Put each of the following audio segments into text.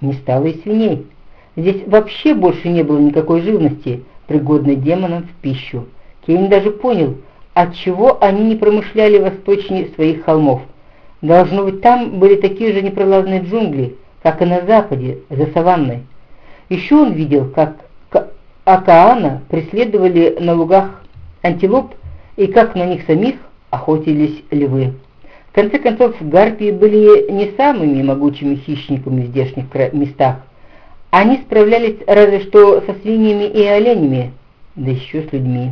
не стало и свиней. Здесь вообще больше не было никакой живности, пригодной демонам в пищу. Кейн даже понял, отчего они не промышляли восточнее своих холмов. Должно быть, там были такие же непролазные джунгли, как и на западе, за саванной. Еще он видел, как Акаана преследовали на лугах антилоп и как на них самих охотились львы. Конце концов, гарпии были не самыми могучими хищниками в здешних местах. Они справлялись разве что со свиньями и оленями, да еще с людьми.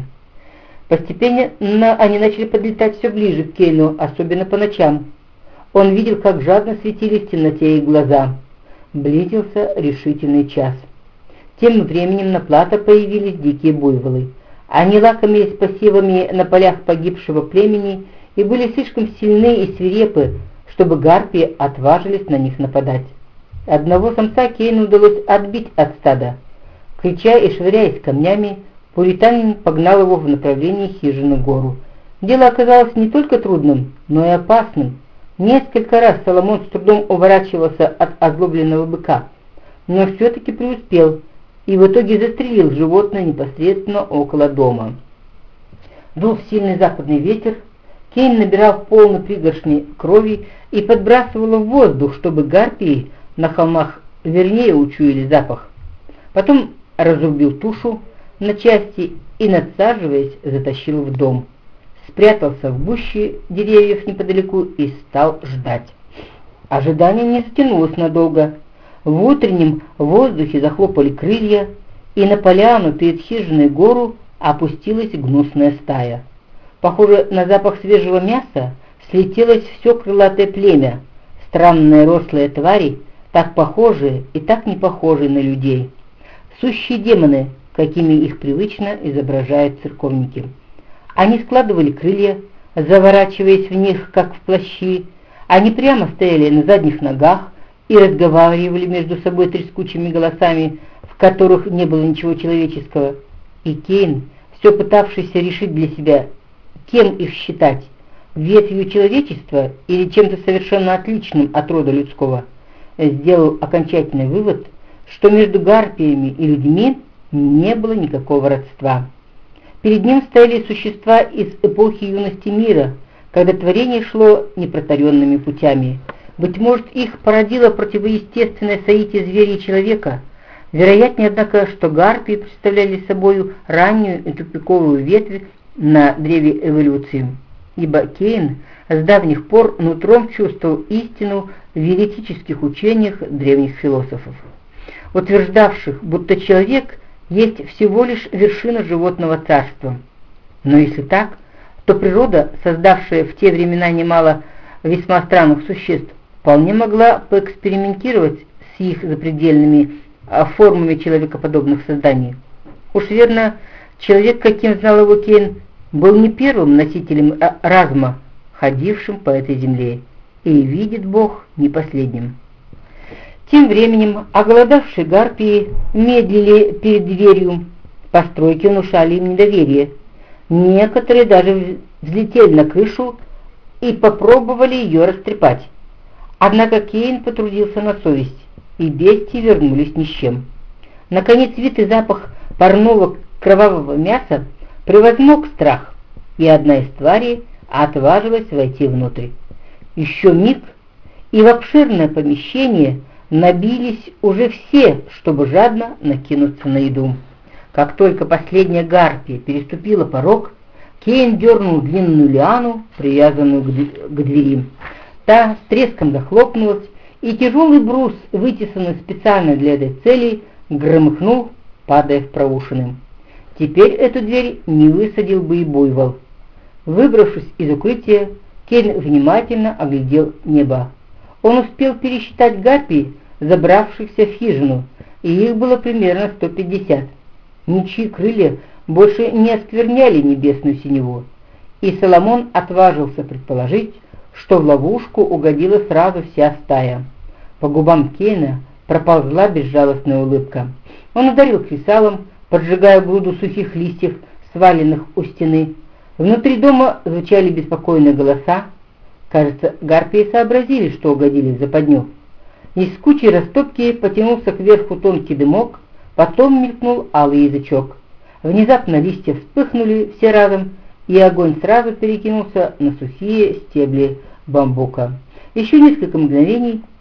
Постепенно они начали подлетать все ближе к Кейну, особенно по ночам. Он видел, как жадно светились в темноте их глаза. Близился решительный час. Тем временем на плато появились дикие буйволы. Они лакомились посевами на полях погибшего племени и были слишком сильны и свирепы, чтобы гарпии отважились на них нападать. Одного самца Кейну удалось отбить от стада. Крича и швыряясь камнями, пуританин погнал его в направлении хижины гору. Дело оказалось не только трудным, но и опасным. Несколько раз Соломон с трудом уворачивался от озлобленного быка, но все-таки преуспел и в итоге застрелил животное непосредственно около дома. Дул сильный западный ветер, Кейн набирал полный пригоршни крови и подбрасывал в воздух, чтобы гарпии на холмах вернее учуяли запах. Потом разрубил тушу на части и, надсаживаясь, затащил в дом спрятался в гуще деревьев неподалеку и стал ждать. Ожидание не затянулось надолго. В утреннем воздухе захлопали крылья, и на поляну перед хижиной гору опустилась гнусная стая. Похоже на запах свежего мяса слетелось все крылатое племя, странные рослые твари, так похожие и так не похожие на людей. Сущие демоны, какими их привычно изображают церковники. Они складывали крылья, заворачиваясь в них, как в плащи. Они прямо стояли на задних ногах и разговаривали между собой трескучими голосами, в которых не было ничего человеческого. И Кейн, все пытавшийся решить для себя, кем их считать, ветвью человечества или чем-то совершенно отличным от рода людского, сделал окончательный вывод, что между гарпиями и людьми не было никакого родства. Перед ним стояли существа из эпохи юности мира, когда творение шло непротаренными путями. Быть может, их породило противоестественное соитие зверя и человека. Вероятнее, однако, что гарпии представляли собою раннюю и тупиковую ветвь на древе эволюции. Ибо Кейн с давних пор нутром чувствовал истину в еретических учениях древних философов, утверждавших, будто человек – есть всего лишь вершина животного царства. Но если так, то природа, создавшая в те времена немало весьма странных существ, вполне могла поэкспериментировать с их запредельными а, формами человекоподобных созданий. Уж верно, человек, каким знал его Кейн, был не первым носителем а, разума, ходившим по этой земле, и видит Бог не последним. Тем временем оголодавшие гарпии медлили перед дверью. Постройки внушали им недоверие. Некоторые даже взлетели на крышу и попробовали ее растрепать. Однако Кейн потрудился на совесть, и бестии вернулись ни с чем. Наконец вид и запах парного кровавого мяса превозмог страх, и одна из тварей отважилась войти внутрь. Еще миг, и в обширное помещение – набились уже все, чтобы жадно накинуться на еду. Как только последняя гарпия переступила порог, Кейн дернул длинную лиану, привязанную к двери. Та с треском захлопнулась, и тяжелый брус, вытесанный специально для этой цели, громыхнул, падая в проушины. Теперь эту дверь не высадил бы и буйвол. Выбравшись из укрытия, Кейн внимательно оглядел небо. Он успел пересчитать гарпий, забравшихся в хижину, и их было примерно 150. Ничьи крылья больше не оскверняли небесную синеву, и Соломон отважился предположить, что в ловушку угодила сразу вся стая. По губам Кейна проползла безжалостная улыбка. Он ударил кресалом, поджигая груду сухих листьев, сваленных у стены. Внутри дома звучали беспокойные голоса. Кажется, гарпии сообразили, что угодили в западню. Из кучи растопки потянулся кверху тонкий дымок, потом мелькнул алый язычок. Внезапно листья вспыхнули все разом, и огонь сразу перекинулся на сухие стебли бамбука. Еще несколько мгновений